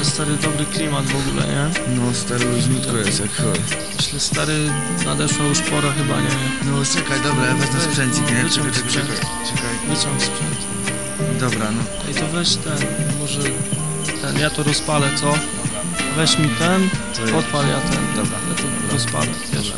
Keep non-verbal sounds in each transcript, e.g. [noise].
Ale stary, dobry klimat w ogóle, nie? No stary luźniutko jest jak chuj. Myślę, stary, nadeszła już pora chyba, nie? No czekaj, dobra, ja wezmę sprzęcik, nie? Czekaj, czekaj, czekaj. Czekaj. Wyciąg sprzęt. Dobra, no. Ej, to weź ten, może ten, ja to rozpalę, co? Weź mi ten, odpal ja ten. Dobra. Ja to rozpalę, wiesz.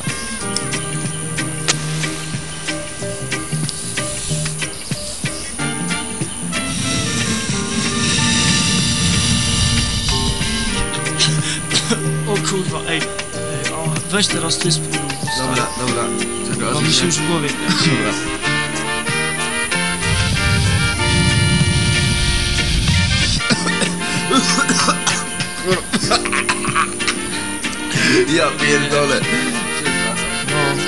Weź teraz ty spróbuj. Dobra, dobra. Czekaj, mi się już w głowie. Dobra. Ja pierdolę. No,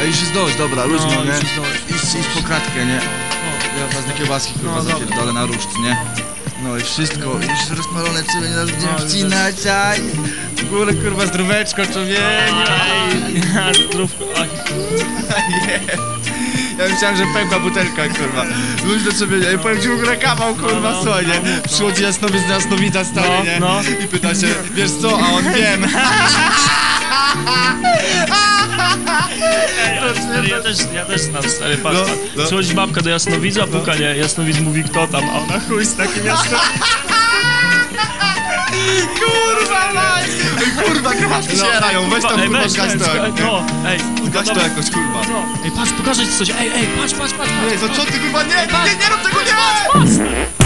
A już jest dość, dobra, no, nie? już jest dość. Idź, idź po kratkę, nie? O, Ja was na kiełbaski kurwa No, dobra. zapierdolę na ruszt, nie? No i wszystko, już jest rozpalone, czy będzie nas No, już wcinać, aj! W górę kurwa zdróweczko, człowieku! Ej, [laughs] zdrówko, oj. [laughs] Ja myślałem, że pękła butelka, kurwa. Luźno sobie, ja powiem ci w ogóle kawał, kurwa, No, no, słuchaj, nie? no, no. Przychodzi jasnowiec na jasnowidza stary, No, nie? no. I pyta się, wiesz co, a on wiem. [laughs] Stary, ja też, ja też znam, stary, patrz, No, no. Przychodzi babka do jasnowidza, puka, nie, jasnowidz mówi kto tam, a ona chuj z takim jasno... Kiełbaski się jarają, weź tam, ej, kurwa, weź, to. No, ej, to jakoś, kurwa. No, ej, patrz, pokażę ci coś, ej, ej, patrz, patrz, patrz, Ej, no co ty, kurwa, nie, nie, nie rób tego, nie!